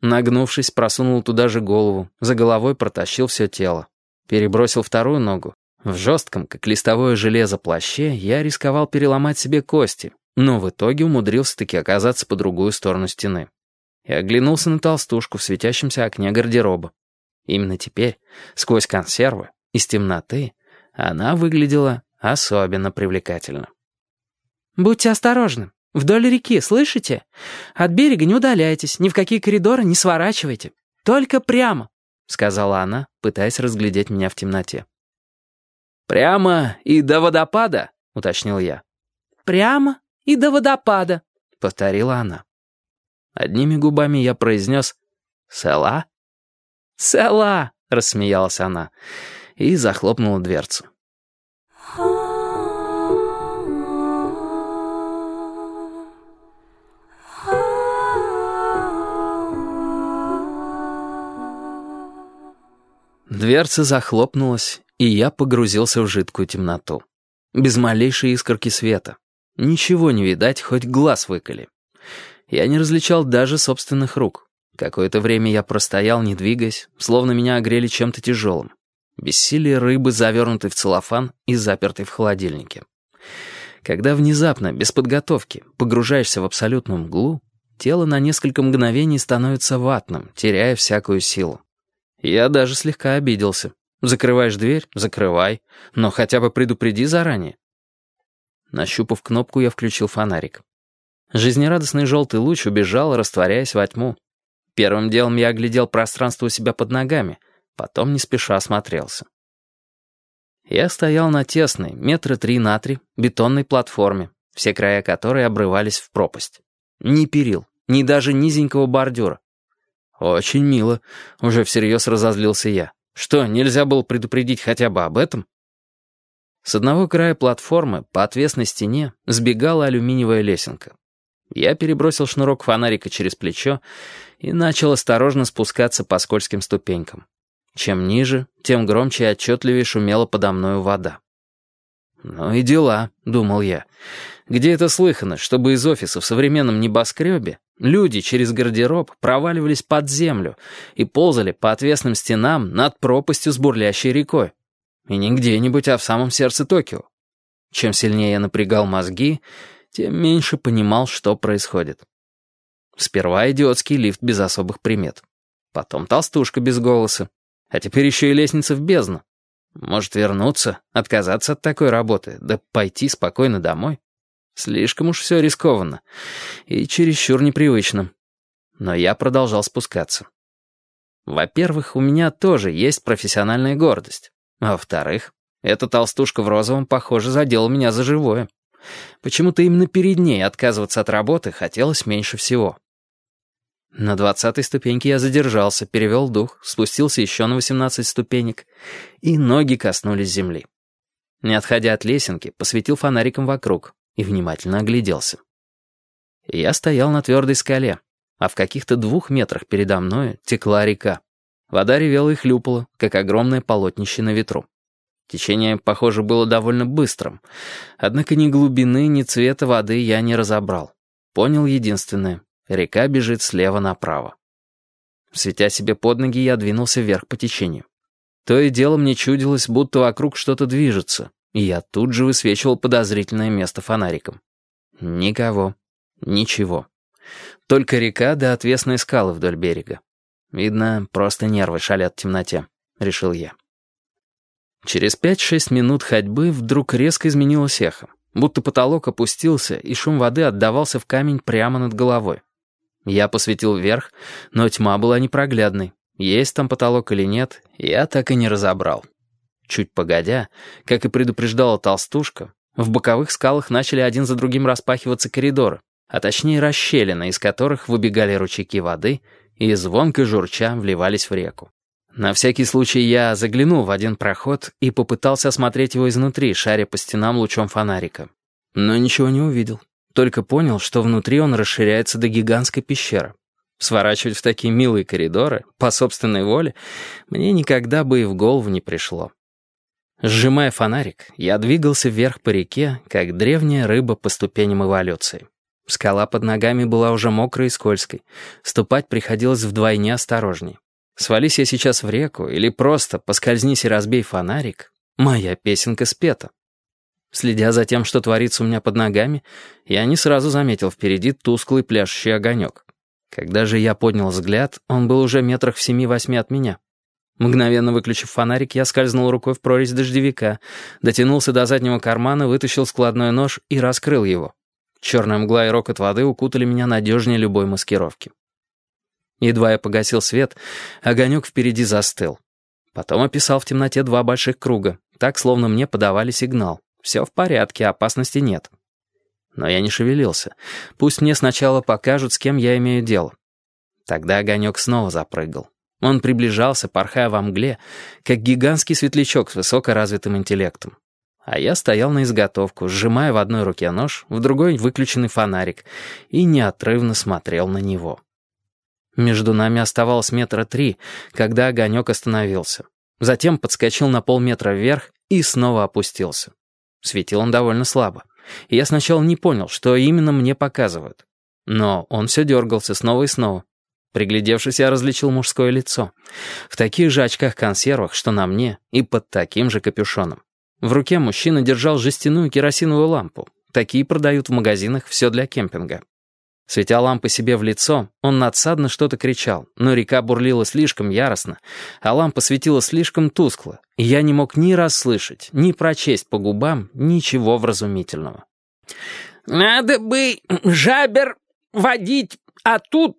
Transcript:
Нагнувшись, просунул туда же голову, за головой протащил все тело. Перебросил вторую ногу. В жестком, как листовое железо плаще, я рисковал переломать себе кости, но в итоге умудрился таки оказаться по другую сторону стены. И оглянулся на толстушку в светящемся окне гардероба. Именно теперь, сквозь консервы, из темноты, она выглядела особенно привлекательно. «Будьте осторожны. Вдоль реки, слышите? От берега не удаляйтесь, ни в какие коридоры не сворачивайте. Только прямо», — сказала она, пытаясь разглядеть меня в темноте. «Прямо и до водопада?» — уточнил я. «Прямо и до водопада», — повторила она. Одними губами я произнес «Села?» «Села!» — рассмеялась она и захлопнула дверцу. Дверца захлопнулась, и я погрузился в жидкую темноту. Без малейшей искорки света. Ничего не видать, хоть глаз выколи. Я не различал даже собственных рук. Какое-то время я простоял, не двигаясь, словно меня огрели чем-то тяжелым. Бессилие рыбы, завернутой в целлофан и запертой в холодильнике. Когда внезапно, без подготовки, погружаешься в абсолютную мглу, тело на несколько мгновений становится ватным, теряя всякую силу. Я даже слегка обиделся. Закрываешь дверь — закрывай, но хотя бы предупреди заранее. Нащупав кнопку, я включил фонарик. Жизнерадостный желтый луч убежал, растворяясь во тьму. Первым делом я оглядел пространство у себя под ногами, потом не спеша осмотрелся. Я стоял на тесной, метра три на три, бетонной платформе, все края которой обрывались в пропасть. Ни перил, ни даже низенького бордюра. «Очень мило», — уже всерьез разозлился я. «Что, нельзя было предупредить хотя бы об этом?» С одного края платформы по отвесной стене сбегала алюминиевая лесенка. Я перебросил шнурок фонарика через плечо и начал осторожно спускаться по скользким ступенькам. Чем ниже, тем громче и отчетливее шумела подо мною вода. «Ну и дела», — думал я. «Где это слыхано, чтобы из офиса в современном небоскребе Люди через гардероб проваливались под землю и ползали по отвесным стенам над пропастью с бурлящей рекой. И не где-нибудь, а в самом сердце Токио. Чем сильнее я напрягал мозги, тем меньше понимал, что происходит. Сперва идиотский лифт без особых примет. Потом толстушка без голоса. А теперь еще и лестница в бездну. Может вернуться, отказаться от такой работы, да пойти спокойно домой? Слишком уж все рискованно и чересчур непривычно. Но я продолжал спускаться. Во-первых, у меня тоже есть профессиональная гордость. А во-вторых, эта толстушка в розовом, похоже, задела меня за живое. Почему-то именно перед ней отказываться от работы хотелось меньше всего. На двадцатой ступеньке я задержался, перевел дух, спустился еще на восемнадцать ступенек, и ноги коснулись земли. Не отходя от лесенки, посветил фонариком вокруг, и внимательно огляделся. Я стоял на твердой скале, а в каких-то двух метрах передо мной текла река. Вода ревела и хлюпала, как огромное полотнище на ветру. Течение, похоже, было довольно быстрым, однако ни глубины, ни цвета воды я не разобрал. Понял единственное — река бежит слева направо. Светя себе под ноги, я двинулся вверх по течению. То и дело мне чудилось, будто вокруг что-то движется, я тут же высвечивал подозрительное место фонариком. Никого. Ничего. Только река да отвесные скалы вдоль берега. Видно, просто нервы шалят в темноте, решил я. Через пять-шесть минут ходьбы вдруг резко изменилось эхо, будто потолок опустился, и шум воды отдавался в камень прямо над головой. Я посветил вверх, но тьма была непроглядной. Есть там потолок или нет, я так и не разобрал. Чуть погодя, как и предупреждала толстушка, в боковых скалах начали один за другим распахиваться коридоры, а точнее расщелины, из которых выбегали ручейки воды и звонко журча вливались в реку. На всякий случай я заглянул в один проход и попытался осмотреть его изнутри, шаря по стенам лучом фонарика. Но ничего не увидел. Только понял, что внутри он расширяется до гигантской пещеры. Сворачивать в такие милые коридоры, по собственной воле, мне никогда бы и в голову не пришло. Сжимая фонарик, я двигался вверх по реке, как древняя рыба по ступеням эволюции. Скала под ногами была уже мокрой и скользкой. Ступать приходилось вдвойне осторожней. Свались я сейчас в реку или просто поскользнись и разбей фонарик, моя песенка спета. Следя за тем, что творится у меня под ногами, я не сразу заметил впереди тусклый пляшущий огонек. Когда же я поднял взгляд, он был уже метрах в семи-восьми от меня. Мгновенно выключив фонарик, я скользнул рукой в прорезь дождевика, дотянулся до заднего кармана, вытащил складной нож и раскрыл его. Черная мгла и рокот воды укутали меня надежнее любой маскировки. Едва я погасил свет, огонек впереди застыл. Потом описал в темноте два больших круга, так, словно мне подавали сигнал. Все в порядке, опасности нет. Но я не шевелился. Пусть мне сначала покажут, с кем я имею дело. Тогда огонек снова запрыгал. Он приближался, порхая во мгле, как гигантский светлячок с высокоразвитым интеллектом. А я стоял на изготовку, сжимая в одной руке нож, в другой выключенный фонарик, и неотрывно смотрел на него. Между нами оставалось метра три, когда огонек остановился. Затем подскочил на полметра вверх и снова опустился. Светил он довольно слабо. И я сначала не понял, что именно мне показывают. Но он все дергался снова и снова. Приглядевшись, я различил мужское лицо. В таких же очках-консервах, что на мне, и под таким же капюшоном. В руке мужчина держал жестяную керосиновую лампу. Такие продают в магазинах «Все для кемпинга». Светя лампы себе в лицо, он надсадно что-то кричал, но река бурлила слишком яростно, а лампа светила слишком тускло, и я не мог ни расслышать, ни прочесть по губам ничего вразумительного. «Надо бы жабер водить, а тут